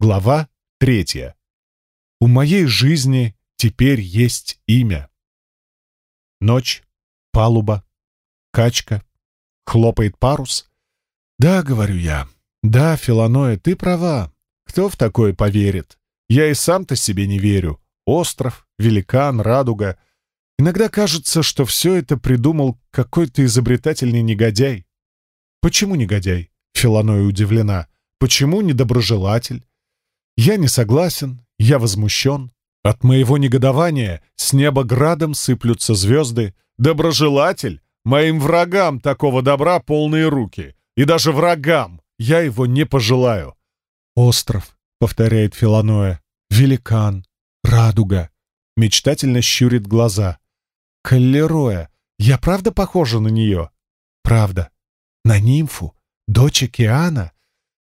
Глава третья. У моей жизни теперь есть имя. Ночь, палуба, качка, хлопает парус. Да, говорю я, да, Филаноя, ты права. Кто в такое поверит? Я и сам-то себе не верю. Остров, великан, радуга. Иногда кажется, что все это придумал какой-то изобретательный негодяй. Почему негодяй? Филаноя удивлена. Почему недоброжелатель? Я не согласен, я возмущен. От моего негодования с неба градом сыплются звезды. Доброжелатель? Моим врагам такого добра полные руки. И даже врагам я его не пожелаю. «Остров», — повторяет Филаноя, — «великан, радуга», — мечтательно щурит глаза. «Каллероя, я правда похожа на нее?» «Правда. На нимфу? Дочь океана?»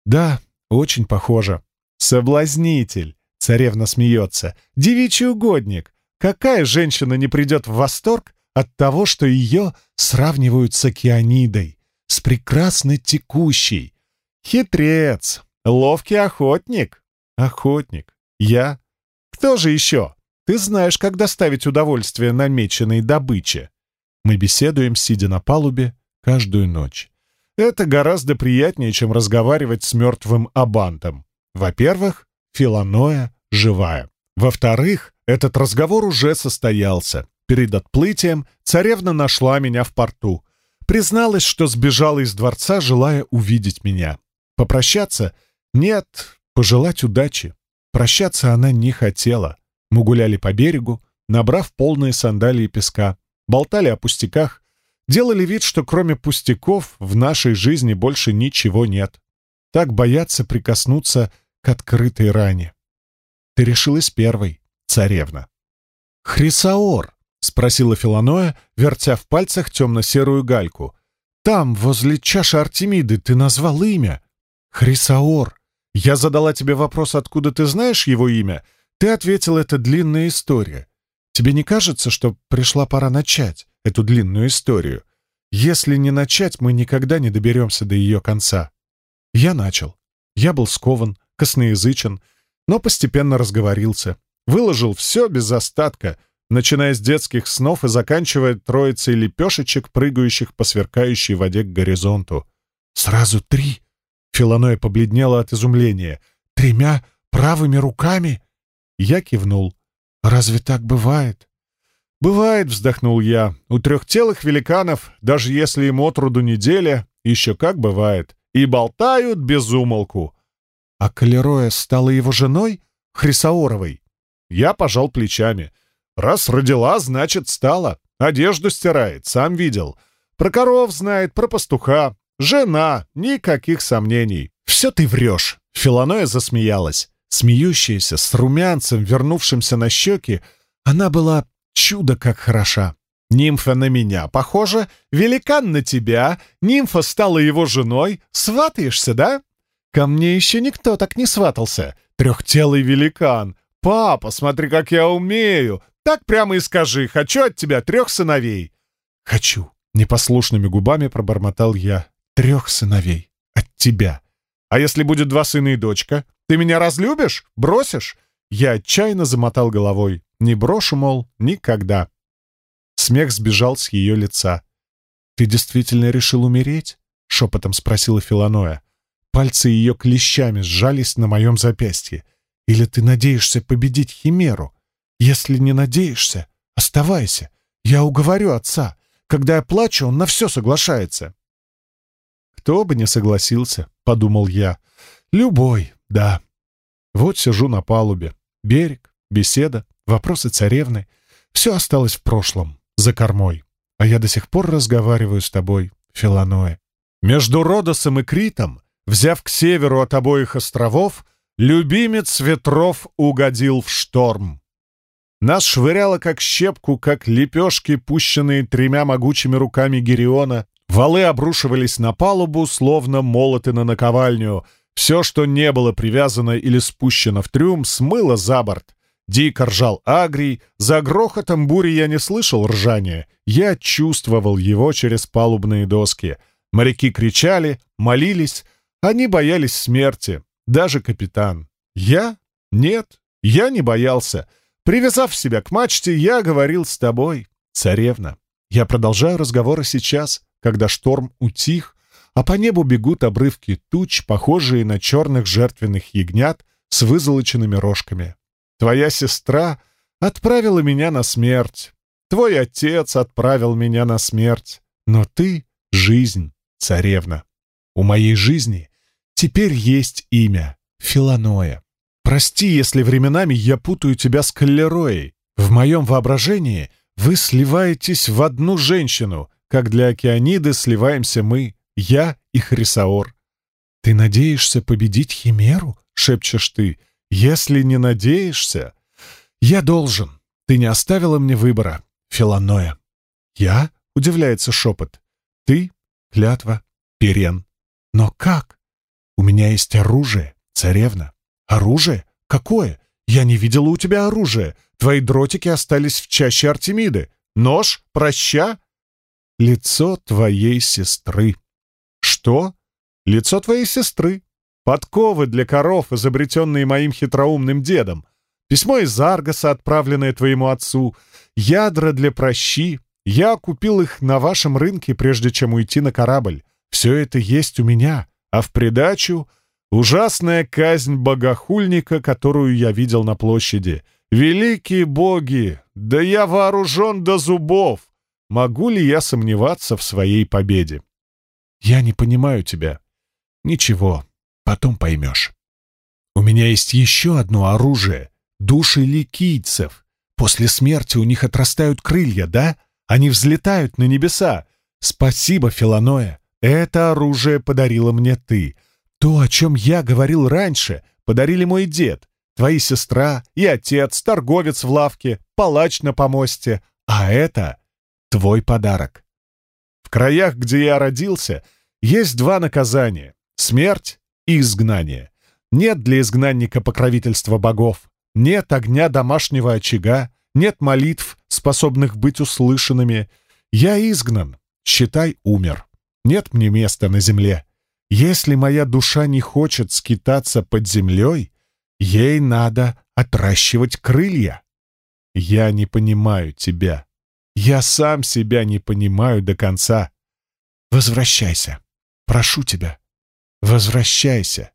«Да, очень похожа. Соблазнитель», — царевна смеется, — «девичий угодник. Какая женщина не придет в восторг от того, что ее сравнивают с океанидой, с прекрасно текущей? Хитрец, Ловкий охотник. Охотник. Я? Кто же еще? Ты знаешь, как доставить удовольствие намеченной добыче. Мы беседуем, сидя на палубе, каждую ночь. Это гораздо приятнее, чем разговаривать с мертвым абантом. Во-первых, Филаноя живая. Во-вторых, этот разговор уже состоялся. Перед отплытием царевна нашла меня в порту. Призналась, что сбежала из дворца, желая увидеть меня. Попрощаться — нет, пожелать удачи. Прощаться она не хотела. Мы гуляли по берегу, набрав полные сандалии песка, болтали о пустяках, делали вид, что кроме пустяков в нашей жизни больше ничего нет. Так боятся прикоснуться к открытой ране. Ты решилась первой, царевна. «Хрисаор», — спросила Филаноя, вертя в пальцах темно-серую гальку. «Там, возле чаши Артемиды, ты назвал имя. Хрисаор. Я задала тебе вопрос, откуда ты знаешь его имя. Ты ответил, это длинная история. Тебе не кажется, что пришла пора начать эту длинную историю? Если не начать, мы никогда не доберемся до ее конца. Я начал. Я был скован, косноязычен, но постепенно разговорился. Выложил все без остатка, начиная с детских снов и заканчивая троицей лепешечек, прыгающих по сверкающей воде к горизонту. «Сразу три!» Филаноя побледнела от изумления. «Тремя правыми руками?» Я кивнул. «Разве так бывает?» «Бывает», — вздохнул я. «У трехтелых великанов, даже если им отроду неделя, еще как бывает. И болтают без умолку». «А Калероя стала его женой? Хрисаоровой?» Я пожал плечами. «Раз родила, значит, стала. Одежду стирает, сам видел. Про коров знает, про пастуха. «Жена! Никаких сомнений!» «Все ты врешь!» Филаноя засмеялась. Смеющаяся, с румянцем, вернувшимся на щеки, она была чудо как хороша. «Нимфа на меня похожа, великан на тебя, нимфа стала его женой, сватаешься, да?» «Ко мне еще никто так не сватался. Трехтелый великан. Папа, смотри, как я умею. Так прямо и скажи, хочу от тебя трех сыновей». «Хочу», — непослушными губами пробормотал я трех сыновей. От тебя. А если будет два сына и дочка? Ты меня разлюбишь? Бросишь?» Я отчаянно замотал головой. Не брошу, мол, никогда. Смех сбежал с ее лица. «Ты действительно решил умереть?» — шепотом спросила Филаноя. Пальцы ее клещами сжались на моем запястье. «Или ты надеешься победить Химеру? Если не надеешься, оставайся. Я уговорю отца. Когда я плачу, он на все соглашается. «Кто бы не согласился», — подумал я. «Любой, да». Вот сижу на палубе. Берег, беседа, вопросы царевны. Все осталось в прошлом, за кормой. А я до сих пор разговариваю с тобой, Филаноэ. Между Родосом и Критом, взяв к северу от обоих островов, любимец ветров угодил в шторм. Нас швыряло как щепку, как лепешки, пущенные тремя могучими руками Гериона, Валы обрушивались на палубу, словно молоты на наковальню. Все, что не было привязано или спущено в трюм, смыло за борт. Дико ржал Агрий. За грохотом бури я не слышал ржания. Я чувствовал его через палубные доски. Моряки кричали, молились. Они боялись смерти. Даже капитан. Я? Нет, я не боялся. Привязав себя к мачте, я говорил с тобой, царевна. Я продолжаю разговоры сейчас, когда шторм утих, а по небу бегут обрывки туч, похожие на черных жертвенных ягнят с вызолоченными рожками. Твоя сестра отправила меня на смерть. Твой отец отправил меня на смерть. Но ты — жизнь, царевна. У моей жизни теперь есть имя — Филаноя. Прости, если временами я путаю тебя с Каллероей. В моем воображении вы сливаетесь в одну женщину, как для Океаниды сливаемся мы, я и Хрисаор. «Ты надеешься победить Химеру?» — шепчешь ты. «Если не надеешься...» «Я должен. Ты не оставила мне выбора, Филаноя». «Я?» — удивляется шепот. «Ты, клятва, Перен. Но как? У меня есть оружие, царевна. Оружие? Какое? Я не видела у тебя оружия. Твои дротики остались в чаще Артемиды. Нож? Проща? Лицо твоей сестры. Что? Лицо твоей сестры. Подковы для коров, изобретенные моим хитроумным дедом. Письмо из Аргаса, отправленное твоему отцу. Ядра для прощи. Я купил их на вашем рынке, прежде чем уйти на корабль. Все это есть у меня. А в придачу ужасная казнь богохульника, которую я видел на площади — Великие боги! Да я вооружен до зубов! Могу ли я сомневаться в своей победе? Я не понимаю тебя. Ничего, потом поймешь. У меня есть еще одно оружие — души ликийцев. После смерти у них отрастают крылья, да? Они взлетают на небеса. Спасибо, Филаноя. Это оружие подарила мне ты. То, о чем я говорил раньше, подарили мой дед. Твои сестра и отец, торговец в лавке, палач на помосте. А это твой подарок. В краях, где я родился, есть два наказания — смерть и изгнание. Нет для изгнанника покровительства богов, нет огня домашнего очага, нет молитв, способных быть услышанными. Я изгнан, считай, умер. Нет мне места на земле. Если моя душа не хочет скитаться под землей, Ей надо отращивать крылья. Я не понимаю тебя. Я сам себя не понимаю до конца. Возвращайся. Прошу тебя. Возвращайся.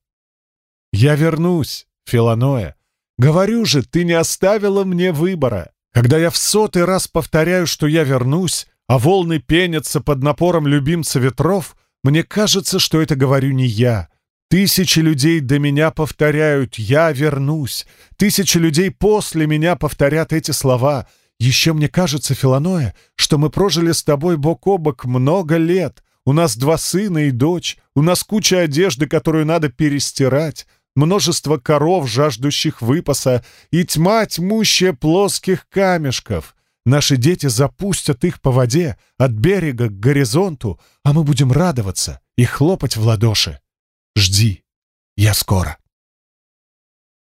Я вернусь, Филаноя. Говорю же, ты не оставила мне выбора. Когда я в сотый раз повторяю, что я вернусь, а волны пенятся под напором любимца ветров, мне кажется, что это говорю не я, Тысячи людей до меня повторяют «Я вернусь». Тысячи людей после меня повторят эти слова. Еще мне кажется, Филаноя, что мы прожили с тобой бок о бок много лет. У нас два сына и дочь. У нас куча одежды, которую надо перестирать. Множество коров, жаждущих выпаса. И тьма тьмущая плоских камешков. Наши дети запустят их по воде, от берега к горизонту, а мы будем радоваться и хлопать в ладоши. Жди, я скоро.